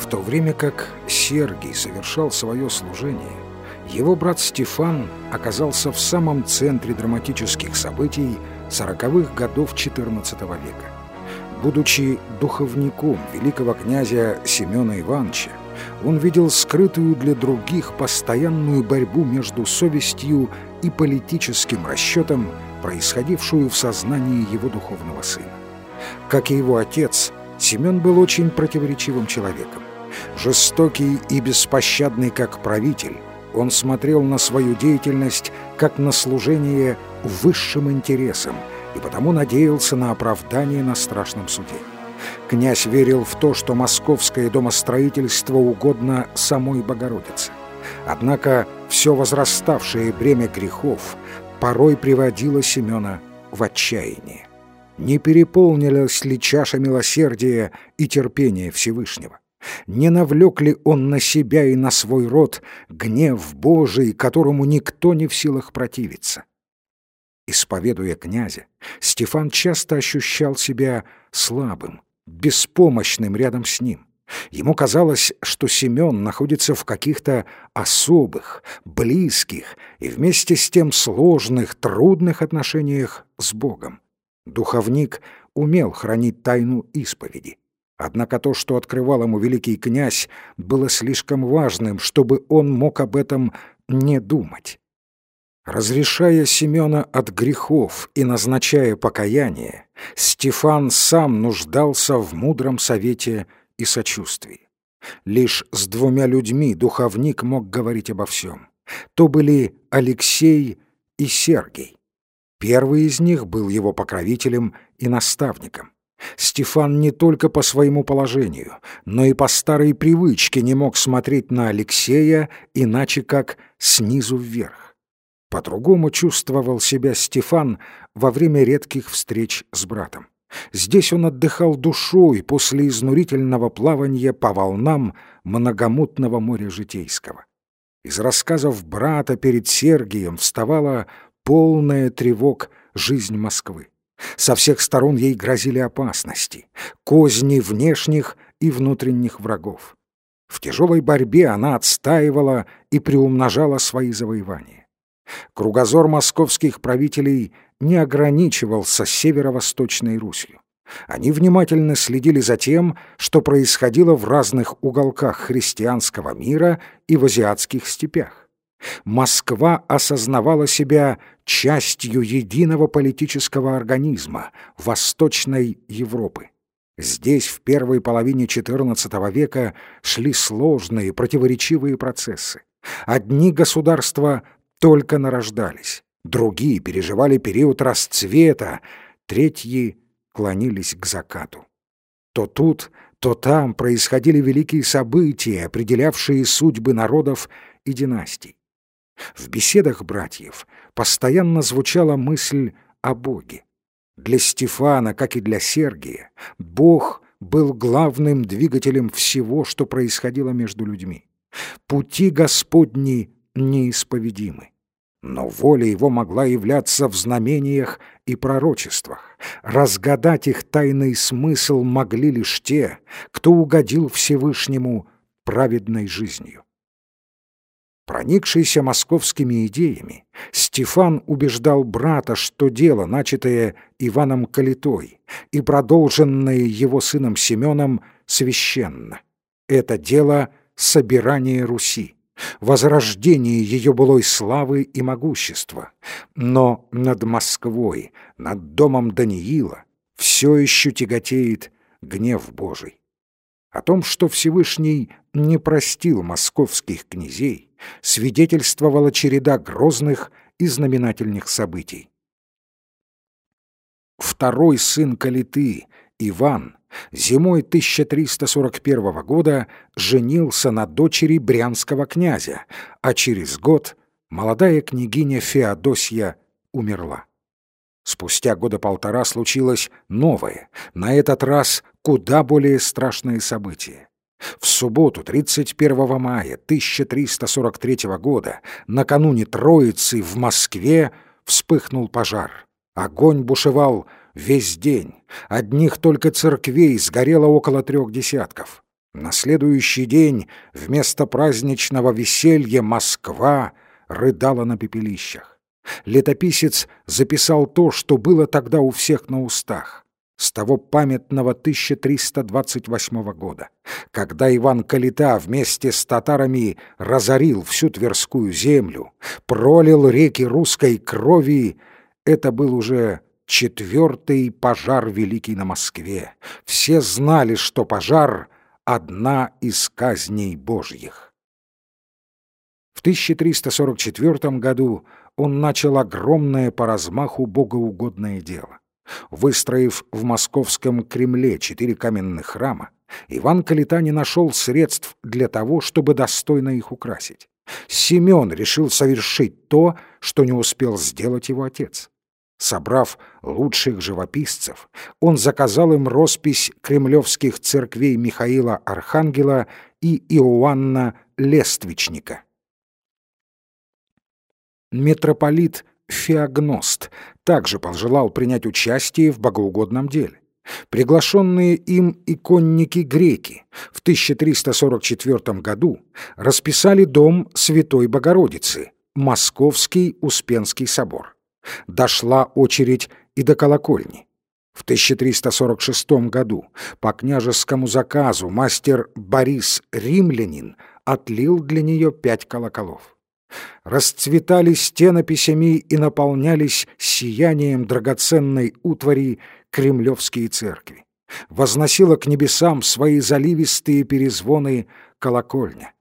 В то время как Сергий совершал свое служение, его брат Стефан оказался в самом центре драматических событий сороковых годов XIV века. Будучи духовником великого князя Семена Ивановича, он видел скрытую для других постоянную борьбу между совестью и политическим расчетом, происходившую в сознании его духовного сына. Как и его отец, Семен был очень противоречивым человеком. Жестокий и беспощадный как правитель, он смотрел на свою деятельность как на служение высшим интересам и потому надеялся на оправдание на страшном суде. Князь верил в то, что московское домостроительство угодно самой Богородице. Однако все возраставшее бремя грехов порой приводило Семена в отчаяние. Не переполнилась ли чаша милосердия и терпения Всевышнего? Не навлек ли он на себя и на свой род гнев Божий, которому никто не в силах противиться? Исповедуя князя, Стефан часто ощущал себя слабым, беспомощным рядом с ним. Ему казалось, что Семен находится в каких-то особых, близких и вместе с тем сложных, трудных отношениях с Богом. Духовник умел хранить тайну исповеди. Однако то, что открывал ему великий князь, было слишком важным, чтобы он мог об этом не думать. Разрешая Семена от грехов и назначая покаяние, Стефан сам нуждался в мудром совете и сочувствии. Лишь с двумя людьми духовник мог говорить обо всем. То были Алексей и Сергий. Первый из них был его покровителем и наставником. Стефан не только по своему положению, но и по старой привычке не мог смотреть на Алексея иначе как снизу вверх. По-другому чувствовал себя Стефан во время редких встреч с братом. Здесь он отдыхал душой после изнурительного плавания по волнам многомутного моря житейского. Из рассказов брата перед Сергием вставала полная тревог жизнь Москвы. Со всех сторон ей грозили опасности, козни внешних и внутренних врагов. В тяжелой борьбе она отстаивала и приумножала свои завоевания. Кругозор московских правителей не ограничивался северо-восточной Русью. Они внимательно следили за тем, что происходило в разных уголках христианского мира и в азиатских степях. Москва осознавала себя частью единого политического организма Восточной Европы. Здесь в первой половине XIV века шли сложные противоречивые процессы. Одни государства только нарождались, другие переживали период расцвета, третьи клонились к закату. То тут, то там происходили великие события, определявшие судьбы народов и династий. В беседах братьев постоянно звучала мысль о Боге. Для Стефана, как и для Сергия, Бог был главным двигателем всего, что происходило между людьми. Пути Господни неисповедимы. Но воля его могла являться в знамениях и пророчествах. Разгадать их тайный смысл могли лишь те, кто угодил Всевышнему праведной жизнью. Проникшийся московскими идеями, Стефан убеждал брата, что дело, начатое Иваном Калитой и продолженное его сыном Семеном, священно. Это дело собирания Руси, возрождение ее былой славы и могущества. Но над Москвой, над домом Даниила все еще тяготеет гнев Божий. О том, что Всевышний не простил московских князей, свидетельствовала череда грозных и знаменательных событий. Второй сын Калиты, Иван, зимой 1341 года женился на дочери брянского князя, а через год молодая княгиня Феодосья умерла. Спустя года полтора случилось новое, на этот раз куда более страшное событие. В субботу, 31 мая 1343 года, накануне Троицы в Москве вспыхнул пожар. Огонь бушевал весь день. Одних только церквей сгорело около трех десятков. На следующий день вместо праздничного веселья Москва рыдала на пепелищах. Летописец записал то, что было тогда у всех на устах с того памятного 1328 года, когда Иван Калита вместе с татарами разорил всю Тверскую землю, пролил реки русской крови, это был уже четвертый пожар великий на Москве. Все знали, что пожар — одна из казней Божьих. В 1344 году он начал огромное по размаху богоугодное дело. Выстроив в московском Кремле четыре каменных храма, Иван Калита не нашел средств для того, чтобы достойно их украсить. Семен решил совершить то, что не успел сделать его отец. Собрав лучших живописцев, он заказал им роспись кремлевских церквей Михаила Архангела и Иоанна Лествичника. Митрополит Феогност также пожелал принять участие в богоугодном деле. Приглашенные им иконники-греки в 1344 году расписали дом Святой Богородицы, Московский Успенский собор. Дошла очередь и до колокольни. В 1346 году по княжескому заказу мастер Борис Римлянин отлил для нее пять колоколов расцветали стенописями и наполнялись сиянием драгоценной утвари кремлевские церкви. Возносила к небесам свои заливистые перезвоны колокольня.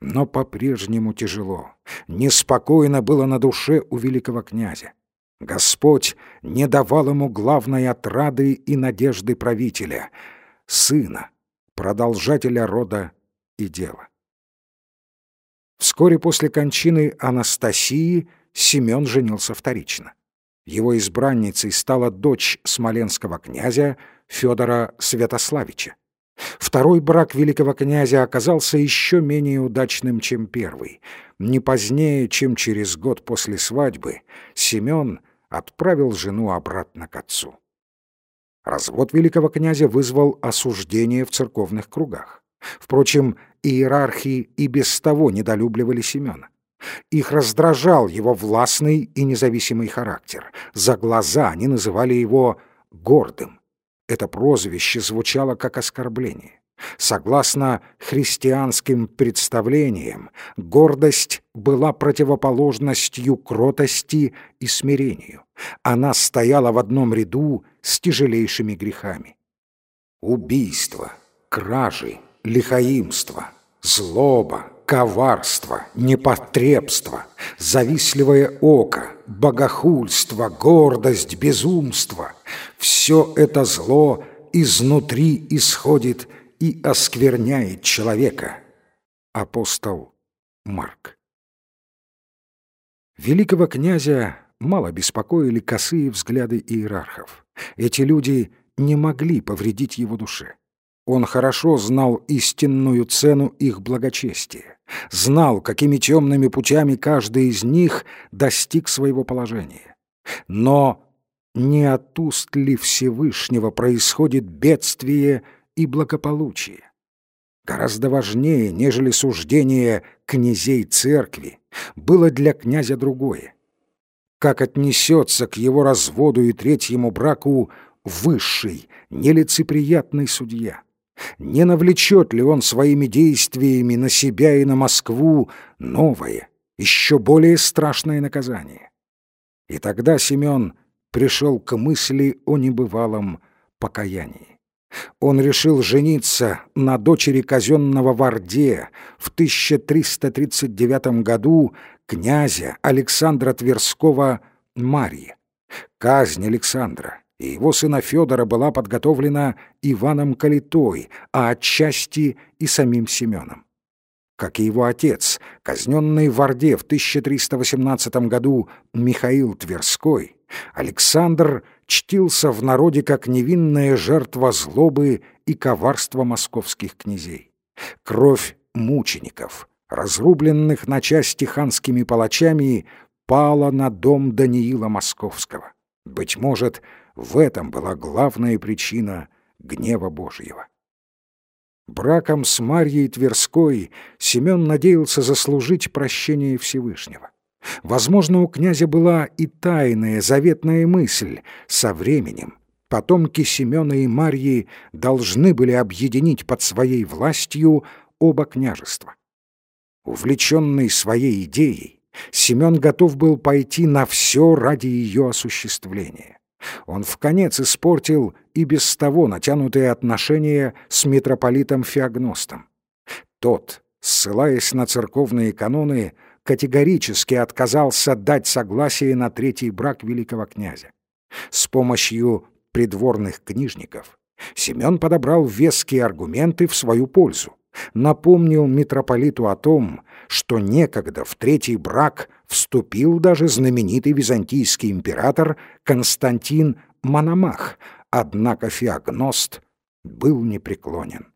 Но по-прежнему тяжело, неспокойно было на душе у великого князя. Господь не давал ему главной отрады и надежды правителя, сына, продолжателя рода и дела. Вскоре после кончины Анастасии Семен женился вторично. Его избранницей стала дочь смоленского князя Федора Святославича. Второй брак великого князя оказался еще менее удачным, чем первый. Не позднее, чем через год после свадьбы, Семен отправил жену обратно к отцу. Развод великого князя вызвал осуждение в церковных кругах. Впрочем, иерархи и без того недолюбливали Семена. Их раздражал его властный и независимый характер. За глаза они называли его «гордым». Это прозвище звучало как оскорбление. Согласно христианским представлениям, гордость была противоположностью кротости и смирению. Она стояла в одном ряду с тяжелейшими грехами. Убийство, кражи, лихаимство, злоба, коварство, непотребство, завистливое око, богохульство, гордость, безумство — все это зло изнутри исходит и оскверняет человека. Апостол Марк Великого князя мало беспокоили косые взгляды иерархов. Эти люди не могли повредить его душе. Он хорошо знал истинную цену их благочестия, знал, какими темными путями каждый из них достиг своего положения. Но не от уст ли Всевышнего происходит бедствие и благополучие? Гораздо важнее, нежели суждение князей церкви, было для князя другое. Как отнесется к его разводу и третьему браку высший, нелицеприятный судья? Не навлечет ли он своими действиями на себя и на Москву новое, еще более страшное наказание. И тогда Семен пришел к мысли о небывалом покаянии. Он решил жениться на дочери казенного Варде в 1339 году князя Александра Тверского Марьи. Казнь Александра и его сына Федора была подготовлена Иваном Калитой, а отчасти и самим Семеном. Как и его отец, казненный в Орде в 1318 году Михаил Тверской, Александр чтился в народе как невинная жертва злобы и коварства московских князей. Кровь мучеников, разрубленных на части ханскими палачами, пала на дом Даниила Московского. Быть может, в этом была главная причина гнева Божьего. Браком с Марьей Тверской Семен надеялся заслужить прощение Всевышнего. Возможно, у князя была и тайная заветная мысль со временем. Потомки Семена и Марьи должны были объединить под своей властью оба княжества. Увлеченный своей идеей, Семен готов был пойти на все ради ее осуществления. Он в конец испортил и без того натянутые отношения с митрополитом Феогностом. Тот, ссылаясь на церковные каноны, категорически отказался дать согласие на третий брак великого князя. С помощью придворных книжников Семен подобрал веские аргументы в свою пользу напомнил митрополиту о том, что некогда в третий брак вступил даже знаменитый византийский император Константин Мономах, однако Феогност был непреклонен.